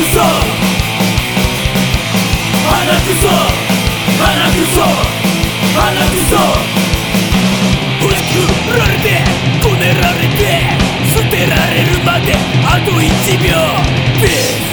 くそ。鼻くそ。鼻くそ。鼻くそ。こらくられてこねられて捨てられるまであと1秒。です